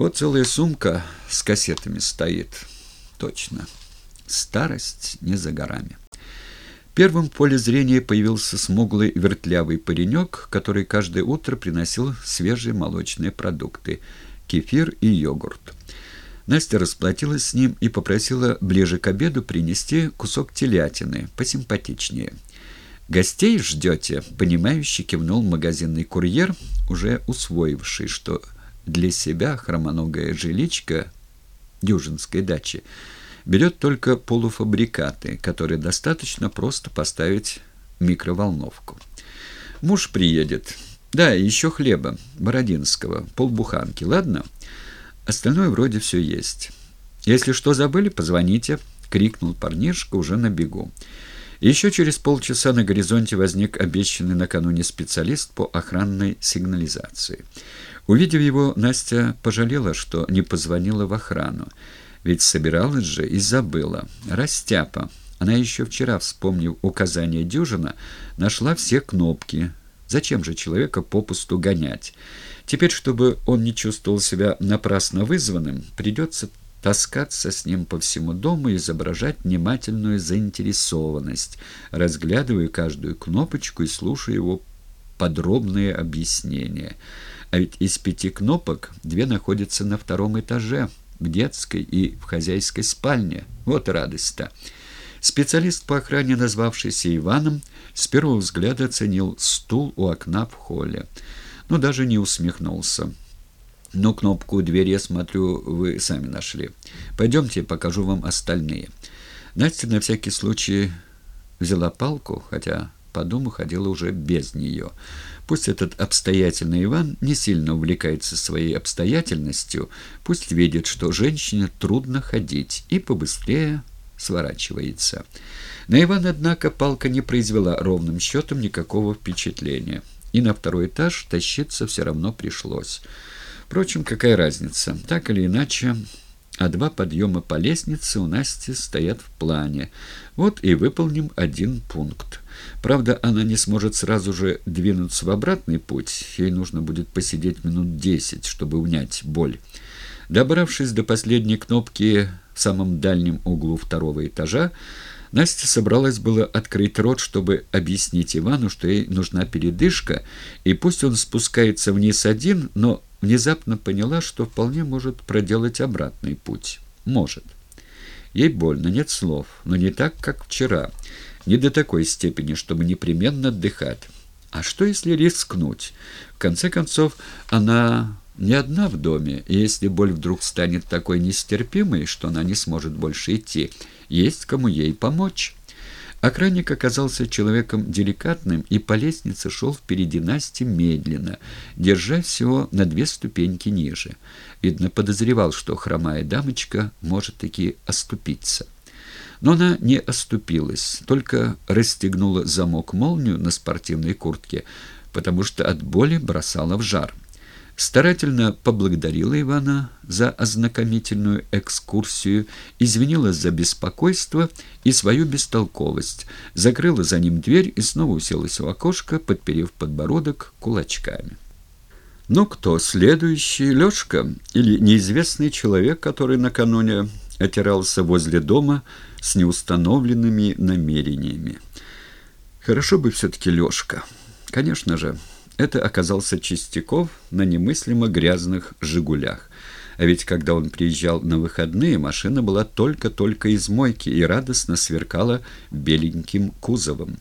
Вот целая сумка с кассетами стоит. Точно. Старость не за горами. Первым в поле зрения появился смуглый вертлявый паренек, который каждое утро приносил свежие молочные продукты – кефир и йогурт. Настя расплатилась с ним и попросила ближе к обеду принести кусок телятины, посимпатичнее. «Гостей ждете?» – понимающе кивнул магазинный курьер, уже усвоивший, что для себя хромоногая жиличка дюжинской дачи берет только полуфабрикаты, которые достаточно просто поставить микроволновку. Муж приедет. Да, еще хлеба, бородинского, полбуханки, ладно? Остальное вроде все есть. Если что забыли, позвоните, крикнул парнишка уже на бегу. Еще через полчаса на горизонте возник обещанный накануне специалист по охранной сигнализации. Увидев его, Настя пожалела, что не позвонила в охрану. Ведь собиралась же и забыла. Растяпа. Она еще вчера, вспомнив указания Дюжина, нашла все кнопки. Зачем же человека попусту гонять? Теперь, чтобы он не чувствовал себя напрасно вызванным, придется таскаться с ним по всему дому и изображать внимательную заинтересованность, разглядывая каждую кнопочку и слушая его подробные объяснения. А ведь из пяти кнопок две находятся на втором этаже, в детской и в хозяйской спальне. Вот радость-то. Специалист по охране, назвавшийся Иваном, с первого взгляда оценил стул у окна в холле, но даже не усмехнулся. Но кнопку двери, я смотрю, вы сами нашли. Пойдемте, покажу вам остальные. Настя на всякий случай взяла палку, хотя по дому ходила уже без нее. Пусть этот обстоятельный Иван не сильно увлекается своей обстоятельностью, пусть видит, что женщине трудно ходить, и побыстрее сворачивается. На Ивана, однако, палка не произвела ровным счетом никакого впечатления, и на второй этаж тащиться все равно пришлось. Впрочем, какая разница? Так или иначе, а два подъема по лестнице у Насти стоят в плане. Вот и выполним один пункт. Правда, она не сможет сразу же двинуться в обратный путь. Ей нужно будет посидеть минут десять, чтобы унять боль. Добравшись до последней кнопки в самом дальнем углу второго этажа, Настя собралась было открыть рот, чтобы объяснить Ивану, что ей нужна передышка, и пусть он спускается вниз один, но внезапно поняла, что вполне может проделать обратный путь. Может. Ей больно, нет слов, но не так, как вчера. Не до такой степени, чтобы непременно отдыхать. А что, если рискнуть? В конце концов, она не одна в доме, и если боль вдруг станет такой нестерпимой, что она не сможет больше идти, есть кому ей помочь». Охранник оказался человеком деликатным и по лестнице шел впереди Насти медленно, держа всего на две ступеньки ниже. Видно, подозревал, что хромая дамочка может таки оступиться. Но она не оступилась, только расстегнула замок-молнию на спортивной куртке, потому что от боли бросала в жар старательно поблагодарила Ивана за ознакомительную экскурсию, извинилась за беспокойство и свою бестолковость, закрыла за ним дверь и снова уселась у окошка, подперев подбородок кулачками. «Ну кто, следующий, Лёшка или неизвестный человек, который накануне отирался возле дома с неустановленными намерениями?» «Хорошо бы все-таки Лёшка. Конечно же». Это оказался Чистяков на немыслимо грязных «Жигулях». А ведь когда он приезжал на выходные, машина была только-только из мойки и радостно сверкала беленьким кузовом.